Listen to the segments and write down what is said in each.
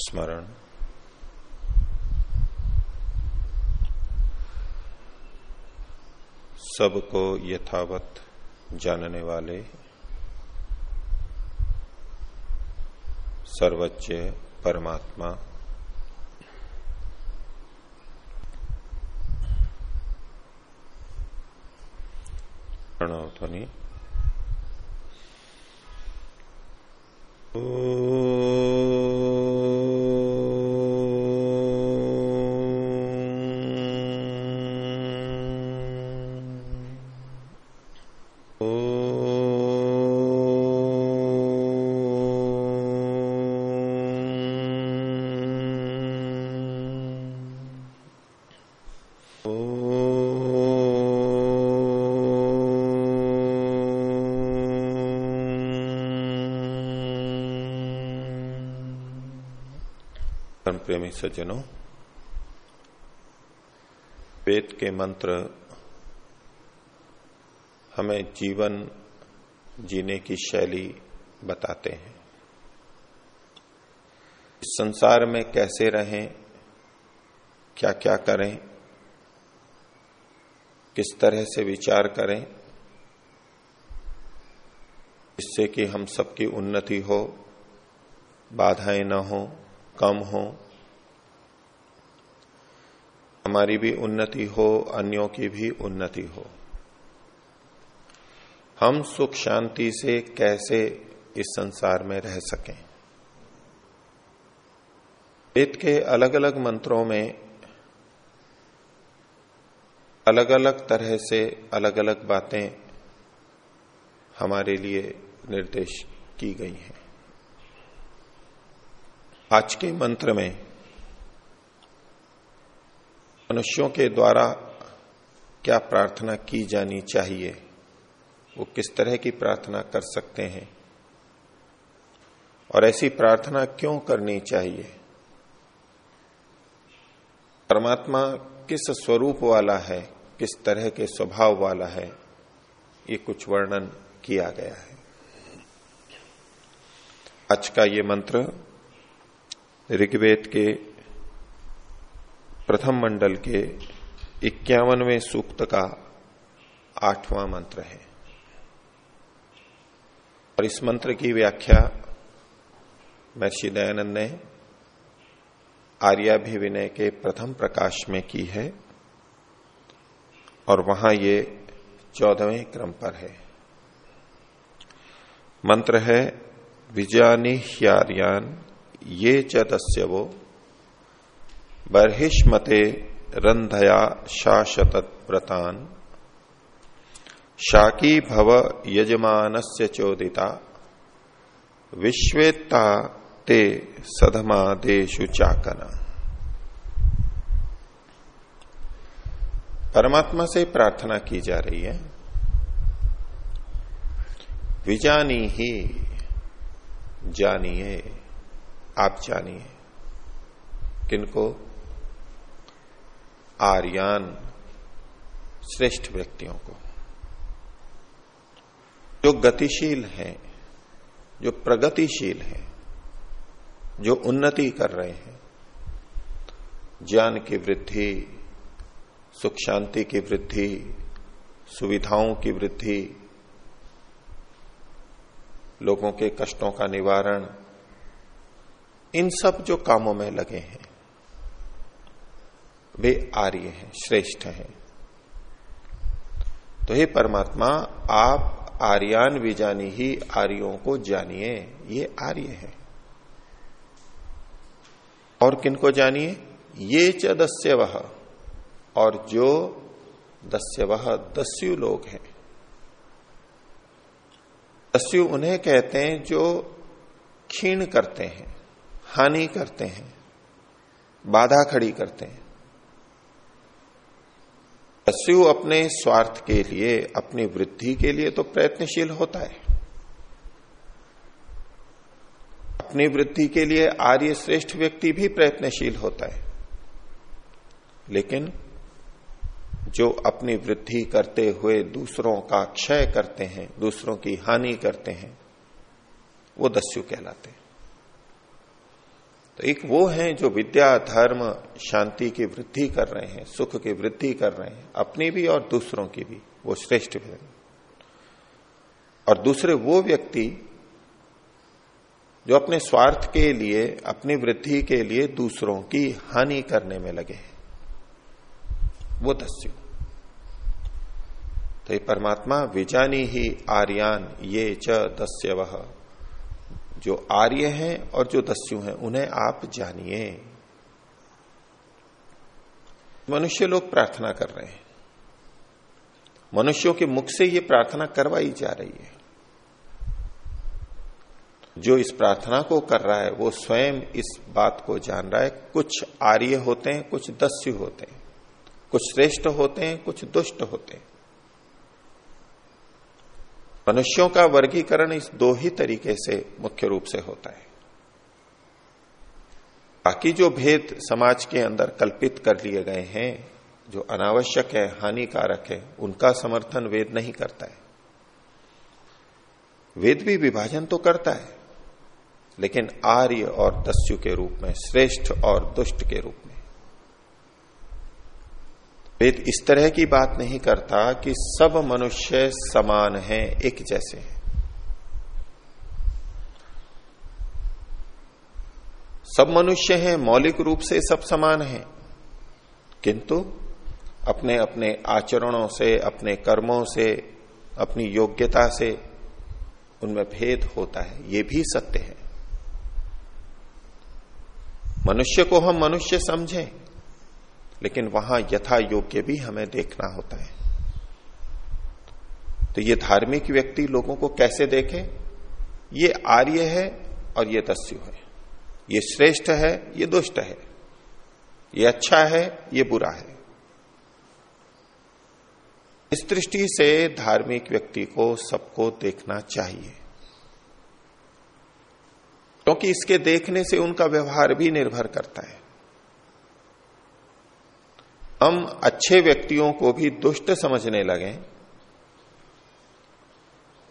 स्मरण। सबको यथावत जानने वाले सर्वज्ञ परमात्मा प्रेमी सज्जनों। वेद के मंत्र, हमें जीवन जीने की शैली बताते हैं। इस संसार में कैसे रहें क्या क्या करें, किस तरह से विचार करें, इससे कि हम सबकी उन्नति हो, बाधाएँ न हो कम हो, हमारी भी उन्नति हो, अन्यों की भी उन्नति हो। हम सुख शांति से कैसे इस संसार में रह सकें? वेद के अलग अलग मंत्रों में अलग अलग तरह से अलग अलग बातें हमारे लिए निर्देश की गई हैं। आज के मंत्र में मनुष्यों के द्वारा क्या प्रार्थना की जानी चाहिए? वो किस तरह की प्रार्थना कर सकते हैं? और ऐसी प्रार्थना क्यों करनी चाहिए? परमात्मा किस स्वरूप वाला है? किस तरह के स्वभाव वाला है? ये कुछ वर्णन किया गया है। आज का ये मंत्र ऋग्वेद के प्रथम मंडल के इक्यावनवें सूक्त का आठवां मंत्र है। और इस मंत्र की व्याख्या महर्षि दयानंद ने आर्याभिविनय के प्रथम प्रकाश में की है और वहाँ ये चौदहवें क्रम पर है। मंत्र है, विजानी विजानिह्यार्यान ये च वो। बर्हिष्मते रंधया शाशत व्रतान शाकी भव यजमानस्य चोदिता। विश्वेत्ता ते सधमा देशु चाकना। परमात्मा से प्रार्थना की जा रही है। विजानी ही जानिए। आप जानिए। किनको? आर्यान श्रेष्ठ व्यक्तियों को। जो गतिशील हैं, जो प्रगतिशील हैं, जो उन्नति कर रहे हैं, ज्ञान की वृद्धि, सुख शांति की वृद्धि, सुविधाओं की वृद्धि, लोगों के कष्टों का निवारण इन सब जो कामों में लगे हैं, वे आर्य हैं, श्रेष्ठ हैं। तो हे परमात्मा, आप आर्यान विजानी ही आर्यों को जानिए, ये आर्य है। और किनको जानिए? ये च दस्य वह और जो दस्य वह दस्यु लोग हैं। दस्यु उन्हें कहते हैं जो क्षीण करते हैं। हानि करते हैं, बाधा खड़ी करते हैं। दस्यु अपने स्वार्थ के लिए, अपनी वृद्धि के लिए तो प्रयत्नशील होता है। अपनी वृद्धि के लिए आर्य श्रेष्ठ व्यक्ति भी प्रयत्नशील होता है। लेकिन जो अपनी वृद्धि करते हुए दूसरों का क्षय करते हैं, दूसरों की हानि करते हैं, वो दस्यु कहलाते हैं। तो एक वो हैं जो विद्या, धर्म, शांति की वृद्धि कर रहे हैं, सुख की वृद्धि कर रहे हैं, अपनी भी और दूसरों की भी, वो श्रेष्ठ भी और दूसरे वो व्यक्ति जो अपने स्वार्थ के लिए, अपनी वृद्धि के लिए दूसरों की हानि करने में लगे हैं। वो दस्यु तो ये परमात्मा, विजानी ही आर्यान, ये च दस्य वह जो आर्य हैं और जो दस्यु हैं, उन्हें आप जानिए। मनुष्य लोग प्रार्थना कर रहे हैं। मनुष्यों के मुख से ये प्रार्थना करवाई जा रही है। जो इस प्रार्थना को कर रहा है, वो स्वयं इस बात को जान रहा है, कुछ आर्य होते हैं, कुछ दस्यु होते हैं, कुछ श्रेष्ठ होते हैं, कुछ दुष्ट होते हैं। मनुष्यों का वर्गीकरण इस दो ही तरीके से मुख्य रूप से होता है। बाकी जो भेद समाज के अंदर कल्पित कर लिए गए हैं, जो अनावश्यक है, हानिकारक है, उनका समर्थन वेद नहीं करता है। वेद भी विभाजन तो करता है, लेकिन आर्य और दस्यु के रूप में, श्रेष्ठ और दुष्ट के रूप में। वेद इस तरह की बात नहीं करता कि सब मनुष्य समान हैं एक जैसे। हैं सब मनुष्य हैं, मौलिक रूप से सब समान हैं। किंतु अपने अपने आचरणों से, अपने कर्मों से, अपनी योग्यता से उनमें भेद होता है। ये भी सत्य है। मनुष्य को हम मनुष्य समझें। लेकिन वहाँ यथा योग्य भी हमें देखना होता है। तो ये धार्मिक व्यक्ति लोगों को कैसे देखे? ये आर्य है और ये दस्यु है। ये श्रेष्ठ है, ये दुष्ट है। ये अच्छा है, ये बुरा है। इस दृष्टि से धार्मिक व्यक्ति को सबको देखना चाहिए। क्योंकि इसके देखने से उनका व्यवहार भी निर्भर करता है। हम अच्छे व्यक्तियों को भी दुष्ट समझने लगे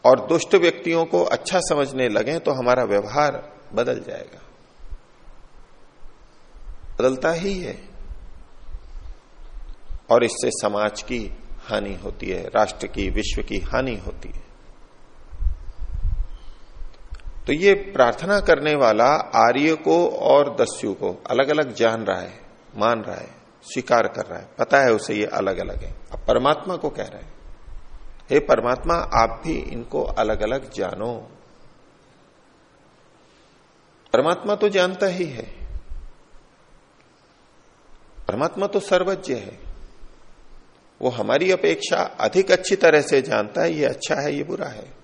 और दुष्ट व्यक्तियों को अच्छा समझने लगे तो हमारा व्यवहार बदल जाएगा। बदलता ही है। और इससे समाज की हानि होती है, राष्ट्र की, विश्व की हानि होती है। तो ये प्रार्थना करने वाला आर्य को और दस्यु को अलग अलग जान रहा है, मान रहा है। स्वीकार कर रहा है। पता है उसे ये अलग अलग है। अब परमात्मा को कह रहे हैं। हे परमात्मा, आप भी इनको अलग अलग जानो। परमात्मा तो जानता ही है। परमात्मा तो सर्वज्ञ है। वो हमारी अपेक्षा अधिक अच्छी तरह से जानता है, ये अच्छा है, ये बुरा है।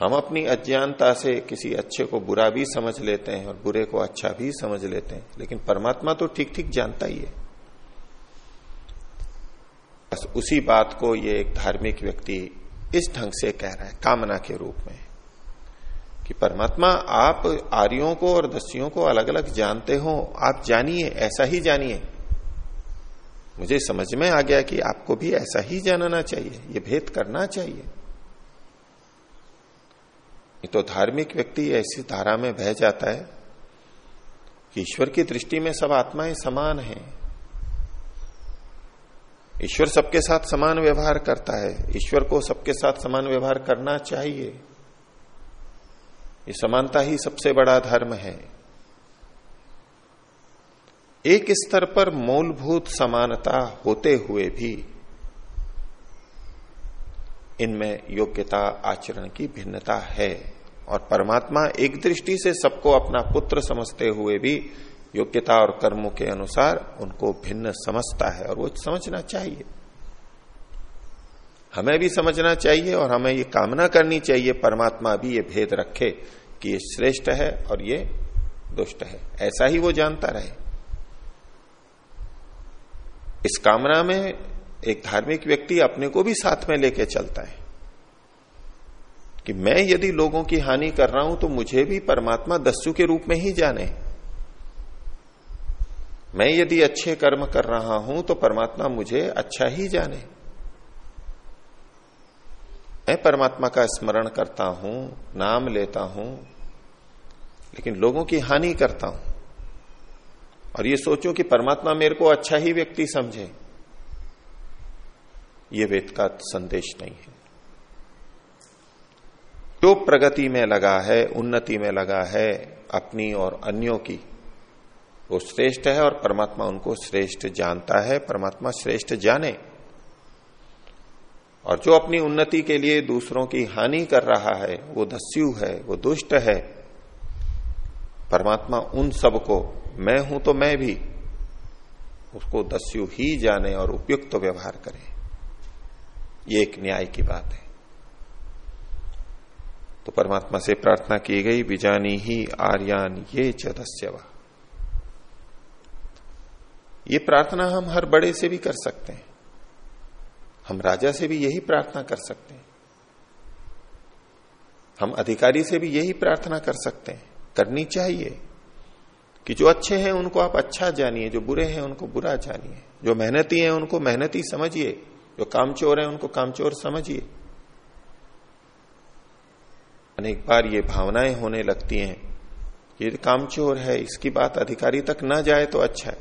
हम अपनी अज्ञानता से किसी अच्छे को बुरा भी समझ लेते हैं और बुरे को अच्छा भी समझ लेते हैं। लेकिन परमात्मा तो ठीक ठीक जानता ही है। बस उसी बात को ये एक धार्मिक व्यक्ति इस ढंग से कह रहा है, कामना के रूप में, कि परमात्मा, आप आर्यों को और दस्युओं को अलग अलग जानते हो। आप जानिए, ऐसा ही जानिए। मुझे समझ में आ गया कि आपको भी ऐसा ही जानना चाहिए, ये भेद करना चाहिए। तो धार्मिक व्यक्ति ऐसी धारा में बह जाता है कि ईश्वर की दृष्टि में सब आत्माएँ समान हैं। ईश्वर सबके साथ समान व्यवहार करता है। ईश्वर को सबके साथ समान व्यवहार करना चाहिए। ये समानता ही सबसे बड़ा धर्म है। एक स्तर पर मूलभूत समानता होते हुए भी इनमें योग्यता आचरण की भिन्नता है। और परमात्मा एक दृष्टि से सबको अपना पुत्र समझते हुए भी योग्यता और कर्मों के अनुसार उनको भिन्न समझता है और वो समझना चाहिए। हमें भी समझना चाहिए और हमें ये कामना करनी चाहिए, परमात्मा भी ये भेद रखे कि ये श्रेष्ठ है और ये दुष्ट है। ऐसा ही वो जानता रहे। इस कामना में एक धार्मिक व्यक्ति अपने को भी साथ में लेके चलता है। कि मैं यदि लोगों की हानि कर रहा हूँ तो मुझे भी परमात्मा दस्यु के रूप में ही जाने। मैं यदि अच्छे कर्म कर रहा हूँ तो परमात्मा मुझे अच्छा ही जाने। मैं परमात्मा का स्मरण करता हूँ, नाम लेता हूँ, लेकिन लोगों की हानि करता हूँ। और ये सोचो कि परमात्मा मेरे को अच्छा ही व्यक्ति समझे, ये वेद का संदेश नहीं है। जो प्रगति में लगा है, उन्नति में लगा है अपनी और अन्यों की, वो श्रेष्ठ है और परमात्मा उनको श्रेष्ठ जानता है, परमात्मा श्रेष्ठ जाने। और जो अपनी उन्नति के लिए दूसरों की हानि कर रहा है, वो दस्यु है, वो दुष्ट है, परमात्मा उन सबको, मैं हूँ तो मैं भी, उसको दस्यु ही जाने और उपयुक्त तो व्यवहार करें। ये एक न्याय की बात है। तो परमात्मा से प्रार्थना की गई, बिजानी ही आर्यान ये चदस्यवा ये प्रार्थना हम हर बड़े से भी कर सकते हैं। हम राजा से भी यही प्रार्थना कर सकते हैं। हम अधिकारी से भी यही प्रार्थना कर सकते हैं। करनी चाहिए कि जो अच्छे हैं उनको आप अच्छा जानिए, जो बुरे हैं उनको बुरा जानिए। जो मेहनती हैं उनको मेहनती समझिए। जो कामचोर हैं उनको कामचोर समझिए। अनेक बार ये भावनाएँ होने लगती हैं ये कामचोर है, इसकी बात अधिकारी तक ना जाए तो अच्छा है।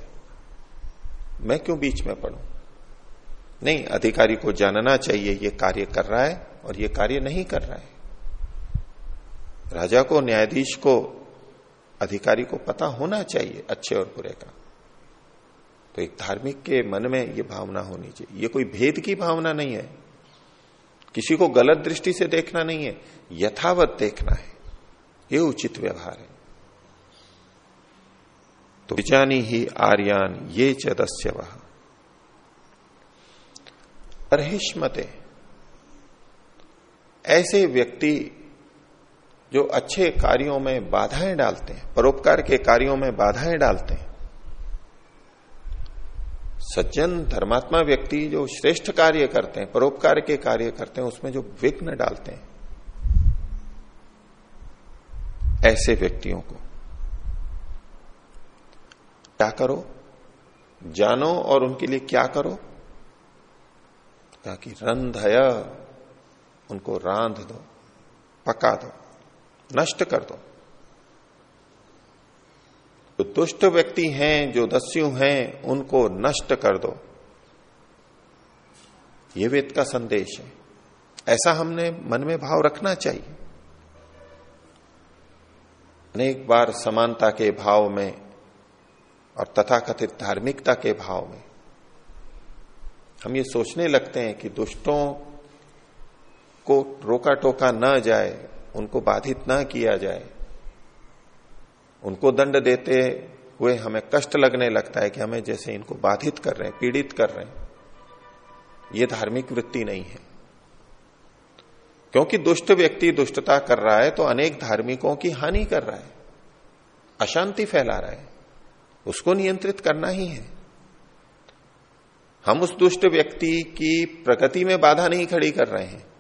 मैं क्यों बीच में पढ़ू नहीं, अधिकारी को जानना चाहिए, ये कार्य कर रहा है और ये कार्य नहीं कर रहा है। राजा को, न्यायाधीश को, अधिकारी को पता होना चाहिए, अच्छे और बुरे का। तो एक धार्मिक के मन में ये भावना होनी चाहिए। ये कोई भेद की भावना नहीं है। किसी को गलत दृष्टि से देखना नहीं है, यथावत देखना है। ये उचित व्यवहार है। तो विजानी ही आर्यान, ये चदस्य वह अर्हिष्मते। ऐसे व्यक्ति जो अच्छे कार्यों में बाधाएँ डालते हैं, परोपकार के कार्यों में बाधाएँ डालते हैं सज्जन धर्मात्मा व्यक्ति जो श्रेष्ठ कार्य करते हैं, परोपकार के कार्य करते हैं, उसमें जो विघ्न डालते हैं, ऐसे व्यक्तियों को। क्या करो? जानो और उनके लिए क्या करो? ताकि रंधय उनको रांध दो, पका दो, नष्ट कर दो। दुष्ट व्यक्ति हैं, जो दस्यु हैं, उनको नष्ट कर दो। ये वेद का संदेश है। ऐसा हमने मन में भाव रखना चाहिए। अनेक बार समानता के भाव में और तथाकथित धार्मिकता के भाव में हम ये सोचने लगते हैं कि दुष्टों को रोका टोका न जाए, उनको बाधित न किया जाए। उनको दंड देते हुए हमें कष्ट लगने लगता है कि हमें जैसे इनको बाधित कर रहे हैं, पीड़ित कर रहे हैं। ये धार्मिक वृत्ति नहीं है। क्योंकि दुष्ट व्यक्ति दुष्टता कर रहा है तो अनेक धार्मिकों की हानि कर रहा है। अशांति फैला रहा है। उसको नियंत्रित करना ही है। हम उस दुष्ट व्यक्ति की प्रगति में बाधा नहीं खड़ी कर रहे हैं।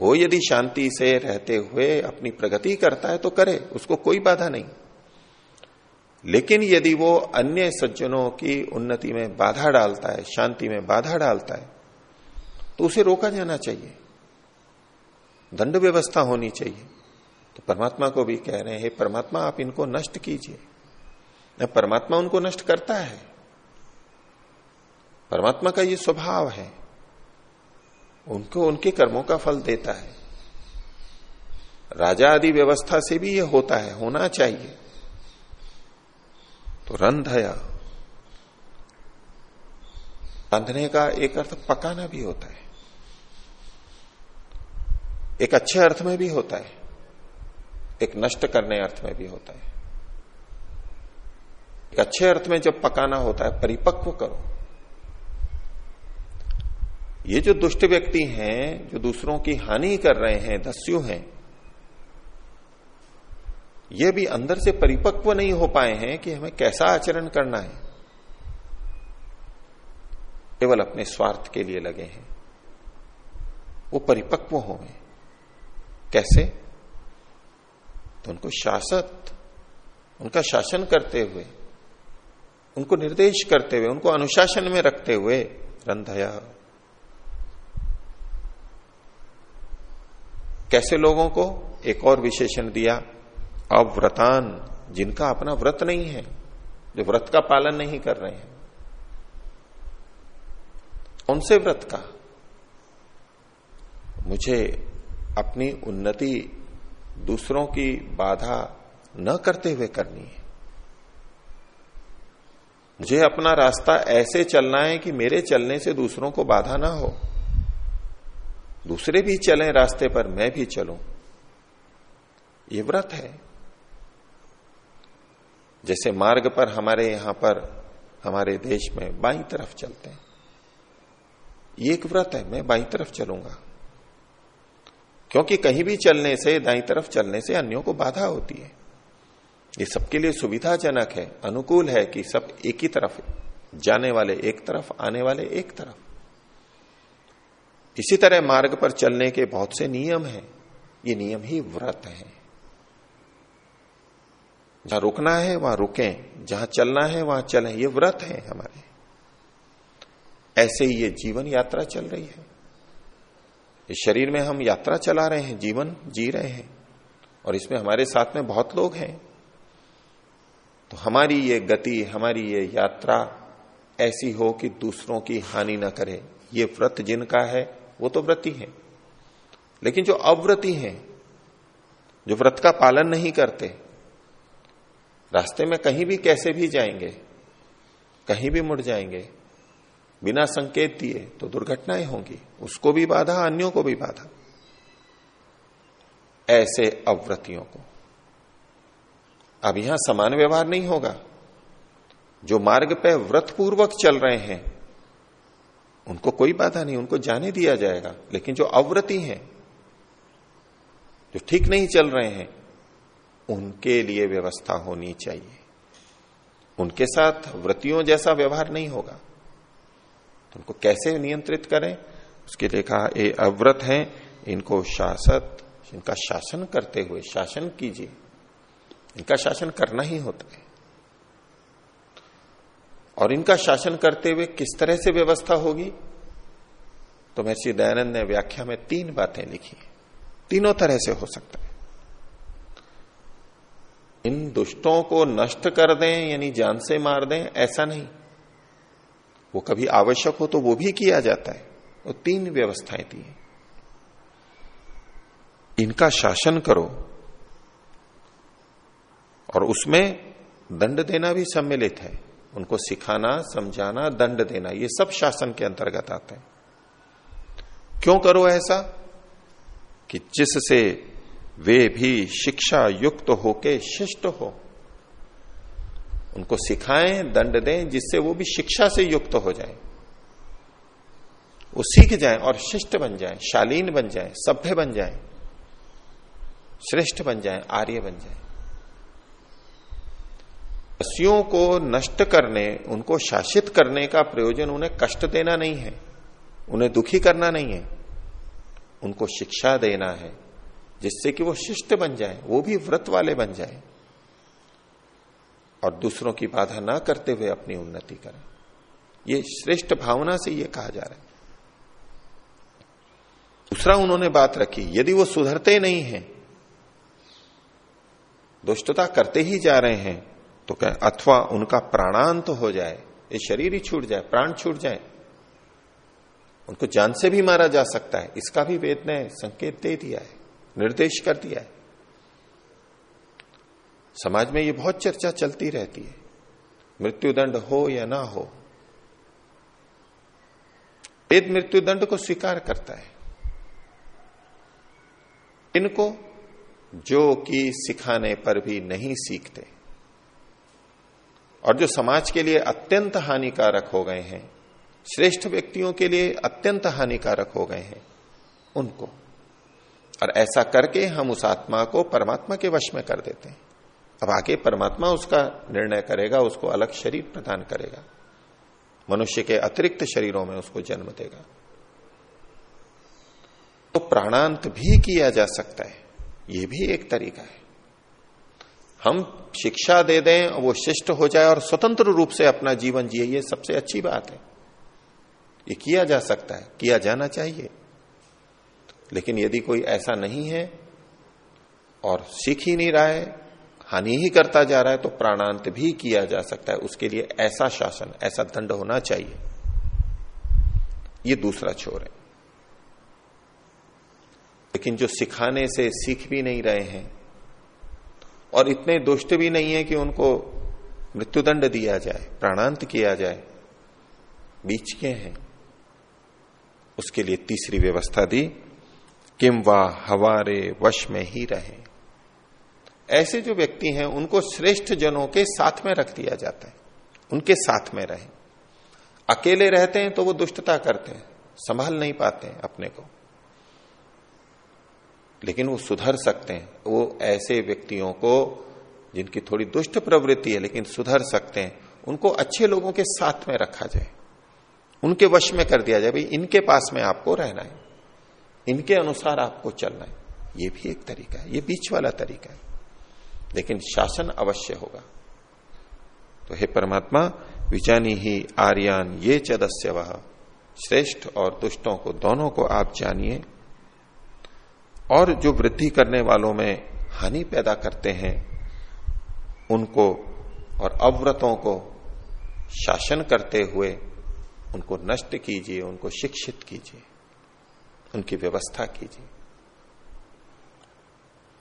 वो यदि शांति से रहते हुए अपनी प्रगति करता है तो करे, उसको कोई बाधा नहीं। लेकिन यदि वो अन्य सज्जनों की उन्नति में बाधा डालता है, शांति में बाधा डालता है तो उसे रोका जाना चाहिए। दंड व्यवस्था होनी चाहिए। तो परमात्मा को भी कह रहे हैं परमात्मा, आप इनको नष्ट कीजिए। परमात्मा उनको नष्ट करता है। परमात्मा का ये स्वभाव है। उनको उनके कर्मों का फल देता है। राजा आदि व्यवस्था से भी यह होता है, होना चाहिए। तो रंधया बंधने का एक अर्थ पकाना भी होता है। एक अच्छे अर्थ में भी होता है, एक नष्ट करने अर्थ में भी होता है। एक अच्छे अर्थ में जब पकाना होता है, परिपक्व करो। ये जो दुष्ट व्यक्ति हैं, जो दूसरों की हानि कर रहे हैं, दस्यु हैं, ये भी अंदर से परिपक्व नहीं हो पाए हैं कि हमें कैसा आचरण करना है। केवल अपने स्वार्थ के लिए लगे हैं। वो परिपक्व हो गए। कैसे? तो उनको शासक उनका शासन करते हुए, उनको निर्देश करते हुए, उनको अनुशासन में रखते हुए, रंधया। कैसे लोगों को? एक और विशेषण दिया, अव्रतान, जिनका अपना व्रत नहीं है, जो व्रत का पालन नहीं कर रहे हैं। उनसे व्रत का। मुझे अपनी उन्नति दूसरों की बाधा न करते हुए करनी है। मुझे अपना रास्ता ऐसे चलना है कि मेरे चलने से दूसरों को बाधा ना हो। दूसरे भी चलें रास्ते पर, मैं भी चलूँ। ये व्रत है। जैसे मार्ग पर हमारे यहाँ पर, हमारे देश में बाई तरफ़ चलते हैं। ये एक व्रत है, मैं बाई तरफ़ चलूँगा। क्योंकि कहीं भी चलने से, दाई तरफ़ चलने से अन्यों को बाधा होती है। ये सबके लिए सुविधाजनक है, अनुकूल है कि सब एक ही तरफ़ जाने वाले एक तरफ़, आने वाले एक तरफ़। इसी तरह मार्ग पर चलने के बहुत से नियम हैं। ये नियम ही व्रत है। जहाँ रुकना है, वहाँ रुकें। जहाँ चलना है, वहाँ चलें। ये व्रत है हमारे। ऐसे ही ये जीवन यात्रा चल रही है। इस शरीर में हम यात्रा चला रहे हैं, जीवन जी रहे हैं। और इसमें हमारे साथ में बहुत लोग हैं। तो हमारी ये गति, हमारी ये यात्रा ऐसी हो कि दूसरों की हानि ना करे। ये व्रत जिनका है वो तो व्रति है। लेकिन जो अव्रति हैं, जो व्रत का पालन नहीं करते, रास्ते में कहीं भी कैसे भी जाएँगे, कहीं भी मुड़ जाएँगे, बिना संकेत दिए तो दुर्घटनाएँ होंगी। उसको भी बाधा, अन्यों को भी बाधा। ऐसे अव्रतियों को। अब यहाँ समान व्यवहार नहीं होगा। जो मार्ग पे व्रत पूर्वक चल रहे हैं उनको कोई बाधा नहीं, उनको जाने दिया जाएगा। लेकिन जो अव्रती हैं, जो ठीक नहीं चल रहे हैं, उनके लिए व्यवस्था होनी चाहिए। उनके साथ व्रतियों जैसा व्यवहार नहीं होगा। तो उनको कैसे नियंत्रित करें? उसके लिए कहा ये अव्रत हैं, इनको शासक इनका शासन करते हुए शासन कीजिए। इनका शासन करना ही होता है। और इनका शासन करते हुए किस तरह से व्यवस्था होगी? तो महर्षि दयानंद ने व्याख्या में तीन बातें लिखी। तीनों तरह से हो सकता है। इन दुष्टों को नष्ट कर दें, यानी जान से मार दें, ऐसा नहीं। वो कभी आवश्यक हो तो वो भी किया जाता है। वो तीन व्यवस्थाएँ दी इनका शासन करो। और उसमें दंड देना भी सम्मिलित है। उनको सिखाना, समझाना, दंड देना, ये सब शासन के अंतर्गत आते हैं। क्यों करो ऐसा? कि जिससे वे भी शिक्षा युक्त होके शिष्ट हो। उनको सिखाएँ, दंड दें, जिससे वो भी शिक्षा से युक्त हो जाए। वो सीख जाए और शिष्ट बन जाए, शालीन बन जाए, सभ्य बन जाए, श्रेष्ठ बन जाए, आर्य बन जाए। रस्सियों को नष्ट करने, उनको शासित करने का प्रयोजन उन्हें कष्ट देना नहीं है, उन्हें दुखी करना नहीं है, उनको शिक्षा देना है, जिससे कि वो शिष्ट बन जाए, वो भी व्रत वाले बन जाए। और दूसरों की बाधा ना करते हुए अपनी उन्नति करें। ये श्रेष्ठ भावना से ये कहा जा रहा है। दूसरा उन्होंने बात रखी, यदि वो सुधरते नहीं हैं, दुष्टता करते ही जा रहे हैं तो कह, अथवा उनका प्राणांत तो हो जाए, ये शरीर ही छूट जाए, प्राण छूट जाए, उनको जान से भी मारा जा सकता है। इसका भी वेद ने संकेत दे दिया है, निर्देश कर दिया है। समाज में ये बहुत चर्चा चलती रहती है, मृत्युदंड हो या ना हो। वेद मृत्युदंड को स्वीकार करता है। इनको जो कि सिखाने पर भी नहीं सीखते। और जो समाज के लिए अत्यंत हानिकारक हो गए हैं, श्रेष्ठ व्यक्तियों के लिए अत्यंत हानिकारक हो गए हैं, उनको। और ऐसा करके हम उस आत्मा को परमात्मा के वश में कर देते हैं। अब आगे परमात्मा उसका निर्णय करेगा, उसको अलग शरीर प्रदान करेगा। मनुष्य के अतिरिक्त शरीरों में उसको जन्म देगा। तो प्राणांत भी किया जा सकता है। ये भी एक तरीका है। हम शिक्षा दे दें, वो शिष्ट हो जाए और स्वतंत्र रूप से अपना जीवन जिए, ये सबसे अच्छी बात है। ये किया जा सकता है, किया जाना चाहिए। लेकिन यदि कोई ऐसा नहीं है और सीख ही नहीं रहा है, हानि ही करता जा रहा है तो प्राणांत भी किया जा सकता है। उसके लिए ऐसा शासन, ऐसा दंड होना चाहिए। ये दूसरा छोर है। लेकिन जो सिखाने से सीख भी नहीं रहे हैं और इतने दुष्ट भी नहीं है कि उनको मृत्युदंड दिया जाए, प्राणांत किया जाए। बीच के हैं। उसके लिए तीसरी व्यवस्था दी, किम वा हवारे वश में ही रहे। ऐसे जो व्यक्ति हैं, उनको श्रेष्ठ जनों के साथ में रख दिया जाता है। उनके साथ में रहे। अकेले रहते हैं तो वो दुष्टता करते हैं, संभाल नहीं पाते हैं अपने को। लेकिन वो सुधर सकते हैं। वो ऐसे व्यक्तियों को, जिनकी थोड़ी दुष्ट प्रवृत्ति है, लेकिन सुधर सकते हैं, उनको अच्छे लोगों के साथ में रखा जाए। उनके वश में कर दिया जाए, भाई, इनके पास में आपको रहना है। इनके अनुसार आपको चलना है। ये भी एक तरीका है, ये बीच वाला तरीका है। लेकिन शासन अवश्य होगा। तो हे परमात्मा, विजानी ही आर्यान ये चदस्य वह श्रेष्ठ और दुष्टों को दोनों को आप जानिए। और जो वृद्धि करने वालों में हानि पैदा करते हैं, उनको और अव्रतों को शासन करते हुए उनको नष्ट कीजिए, उनको शिक्षित कीजिए, उनकी व्यवस्था कीजिए।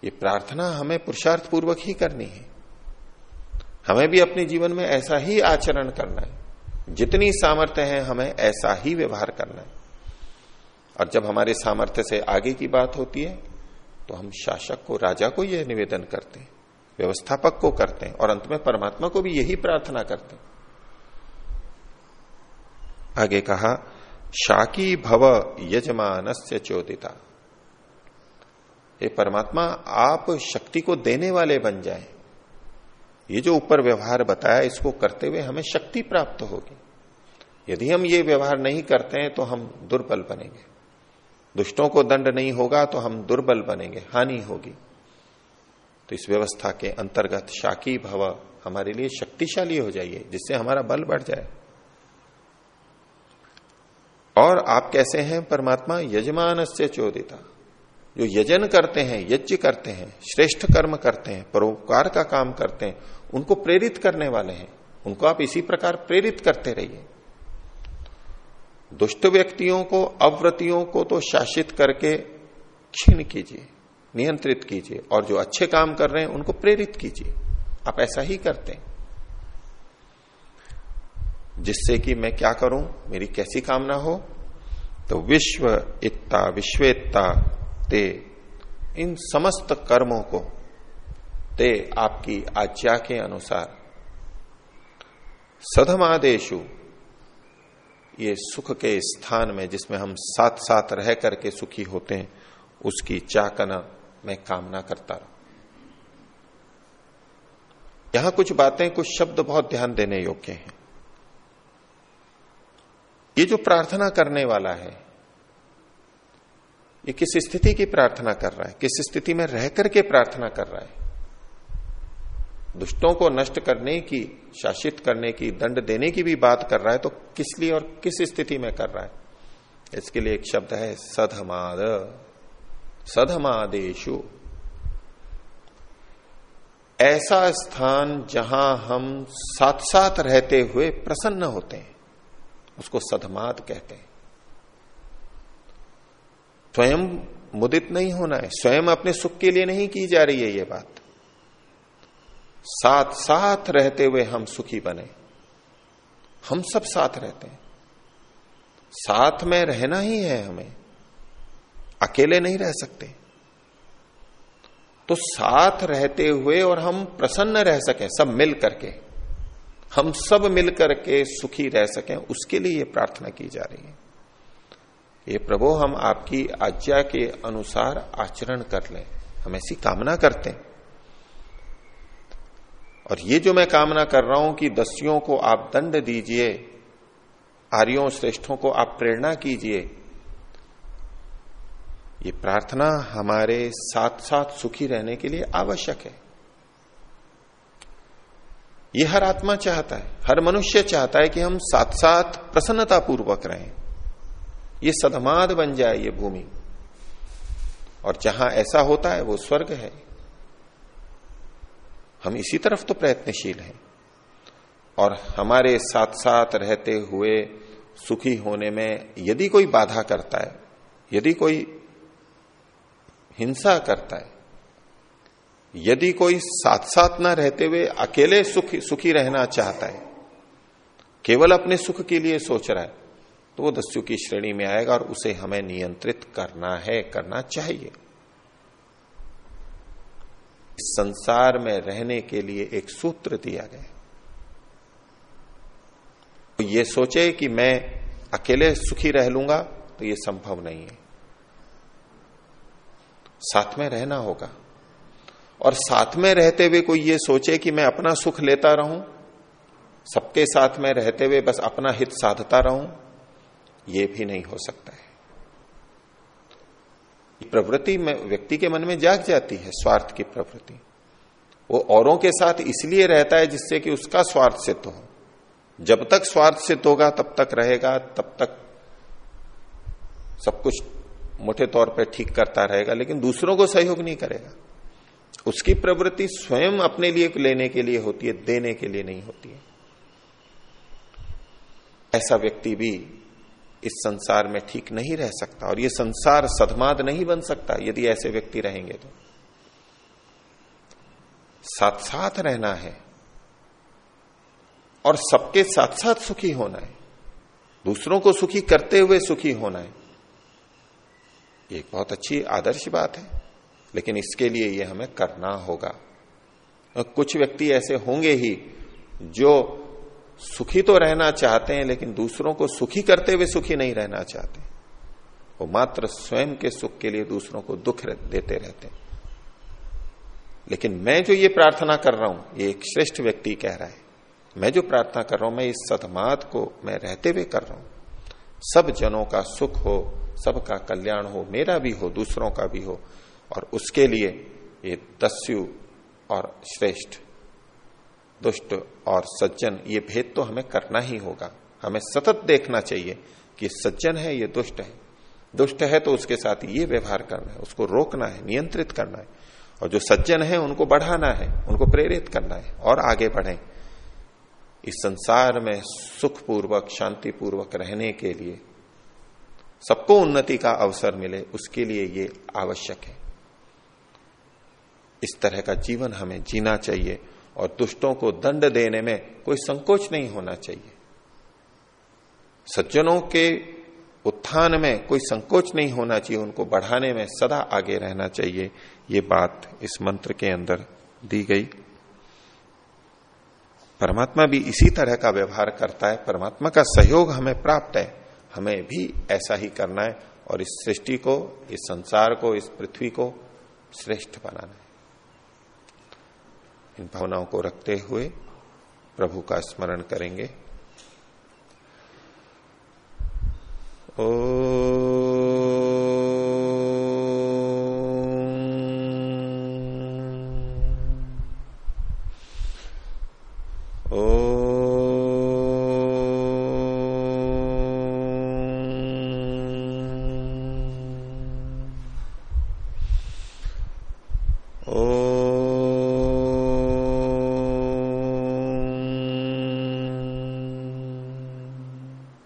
ये प्रार्थना हमें पुरुषार्थ पूर्वक ही करनी है। हमें भी अपने जीवन में ऐसा ही आचरण करना है। जितनी सामर्थ्य है, हमें ऐसा ही व्यवहार करना है। और जब हमारे सामर्थ्य से आगे की बात होती है तो हम शासक को, राजा को यह निवेदन करते हैं, व्यवस्थापक को करते हैं, और अंत में परमात्मा को भी यही प्रार्थना करते हैं। आगे कहा, शाकी भव यजमान से चोदिता। ये परमात्मा, आप शक्ति को देने वाले बन जाए। ये जो ऊपर व्यवहार बताया, इसको करते हुए हमें शक्ति प्राप्त होगी। यदि हम ये व्यवहार नहीं करते हैं तो हम दुर्बल बनेंगे। दुष्टों को दंड नहीं होगा तो हम दुर्बल बनेंगे, हानि होगी। तो इस व्यवस्था के अंतर्गत शाकी भव हमारे लिए शक्तिशाली हो जाइए, जिससे हमारा बल बढ़ जाए। और आप कैसे हैं परमात्मा? यजमान से चोदिता। जो यजन करते हैं, यज्ञ करते हैं, श्रेष्ठ कर्म करते हैं, परोपकार का काम करते हैं, उनको प्रेरित करने वाले हैं। उनको आप इसी प्रकार प्रेरित करते रहिए। दुष्ट व्यक्तियों को, अव्रतियों को तो शासित करके क्षीण कीजिए, नियंत्रित कीजिए, और जो अच्छे काम कर रहे हैं, उनको प्रेरित कीजिए। आप ऐसा ही करते हैं। जिससे कि मैं क्या करूँ? मेरी कैसी कामना हो? तो विश्व इत्ता, विश्वेत्ता, ते, इन समस्त कर्मों को, ते आपकी आज्ञा के अनुसार। सधमादेशु ये सुख के स्थान में जिसमें हम साथ साथ रह करके सुखी होते हैं, उसकी चाकना मैं कामना करता रहा। यहाँ कुछ बातें, कुछ शब्द बहुत ध्यान देने योग्य हैं। ये जो प्रार्थना करने वाला है, ये किस स्थिति की प्रार्थना कर रहा है? किस स्थिति में रह करके प्रार्थना कर रहा है? दुष्टों को नष्ट करने की, शासित करने की, दंड देने की भी बात कर रहा है तो किस लिए और किस स्थिति में कर रहा है? इसके लिए एक शब्द है, सधमाद। सधमादेशु। ऐसा स्थान जहाँ हम साथ साथ रहते हुए प्रसन्न होते हैं, उसको सधमाद कहते हैं। स्वयं मुदित नहीं होना है, स्वयं अपने सुख के लिए नहीं की जा रही है ये बात। साथ साथ रहते हुए हम सुखी बने। हम सब साथ रहते हैं। साथ में रहना ही है हमें। अकेले नहीं रह सकते। तो साथ रहते हुए और हम प्रसन्न रह सकें, सब मिल करके। हम सब मिलकर के सुखी रह सकें, उसके लिए ये प्रार्थना की जा रही है। ये प्रभु, हम आपकी आज्ञा के अनुसार आचरण कर लें। हम ऐसी कामना करते हैं। और ये जो मैं कामना कर रहा हूँ कि दस्युओं को आप दंड दीजिए, आर्यों श्रेष्ठों को आप प्रेरणा कीजिए, ये प्रार्थना हमारे साथ साथ सुखी रहने के लिए आवश्यक है। ये हर आत्मा चाहता है, हर मनुष्य चाहता है कि हम साथ साथ प्रसन्नता पूर्वक रहें। ये सदमाद बन जाए ये भूमि। और जहाँ ऐसा होता है, वो स्वर्ग है। हम इसी तरफ़ तो प्रयत्नशील हैं। और हमारे साथ साथ रहते हुए, सुखी होने में यदि कोई बाधा करता है, यदि कोई हिंसा करता है, यदि कोई साथ साथ ना रहते हुए अकेले सुखी सुखी रहना चाहता है, केवल अपने सुख के लिए सोच रहा है तो वो दस्यु की श्रेणी में आएगा और उसे हमें नियंत्रित करना है, करना चाहिए। संसार में रहने के लिए एक सूत्र दिया गया। तो ये सोचे कि मैं अकेले सुखी रह लूँगा तो ये संभव नहीं है। साथ में रहना होगा। और साथ में रहते हुए कोई ये सोचे कि मैं अपना सुख लेता रहूँ, सबके साथ में रहते हुए बस अपना हित साधता रहूँ, ये भी नहीं हो सकता है। प्रवृत्ति में, व्यक्ति के मन में जाग जाती है, स्वार्थ की प्रवृत्ति। वो औरों के साथ इसलिए रहता है जिससे कि उसका स्वार्थ सिद्ध हो। जब तक स्वार्थ सिद्ध होगा, तब तक रहेगा, तब तक सब कुछ मोटे तौर पर ठीक करता रहेगा, लेकिन दूसरों को सहयोग नहीं करेगा। उसकी प्रवृत्ति स्वयं अपने लिए लेने के लिए होती है, देने के लिए नहीं होती है। ऐसा व्यक्ति भी इस संसार में ठीक नहीं रह सकता और ये संसार सदमाद नहीं बन सकता, यदि ऐसे व्यक्ति रहेंगे तो। साथ साथ रहना है और सबके साथ साथ सुखी होना है। दूसरों को सुखी करते हुए सुखी होना है। एक बहुत अच्छी आदर्श बात है, लेकिन इसके लिए ये हमें करना होगा। कुछ व्यक्ति ऐसे होंगे ही जो सुखी तो रहना चाहते हैं, लेकिन दूसरों को सुखी करते हुए सुखी नहीं रहना चाहते। वो मात्र स्वयं के सुख के लिए दूसरों को दुख देते रहते हैं। लेकिन मैं जो ये प्रार्थना कर रहा हूँ, ये एक श्रेष्ठ व्यक्ति कह रहा है, मैं जो प्रार्थना कर रहा हूँ, मैं इस सदमात को मैं रहते हुए कर रहा हूँ। सब जनों का सुख हो, सबका कल्याण हो, मेरा भी हो, दूसरों का भी हो, और उसके लिए ये दस्यु और श्रेष्ठ दुष्ट और सज्जन, ये भेद तो हमें करना ही होगा। हमें सतत देखना चाहिए कि सज्जन है ये दुष्ट है। दुष्ट है तो उसके साथ ये व्यवहार करना है, उसको रोकना है, नियंत्रित करना है। और जो सज्जन है, उनको बढ़ाना है, उनको प्रेरित करना है और आगे बढ़े। इस संसार में सुखपूर्वक, शांतिपूर्वक रहने के लिए सबको उन्नति का अवसर मिले, उसके लिए ये आवश्यक है। इस तरह का जीवन हमें जीना चाहिए। और दुष्टों को दंड देने में कोई संकोच नहीं होना चाहिए। सज्जनों के उत्थान में कोई संकोच नहीं होना चाहिए, उनको बढ़ाने में सदा आगे रहना चाहिए। ये बात इस मंत्र के अंदर दी गई। परमात्मा भी इसी तरह का व्यवहार करता है। परमात्मा का सहयोग हमें प्राप्त है, हमें भी ऐसा ही करना है और इस सृष्टि को, इस संसार को, इस पृथ्वी को श्रेष्ठ बनाना है। इन भावनाओं को रखते हुए प्रभु का स्मरण करेंगे। ओ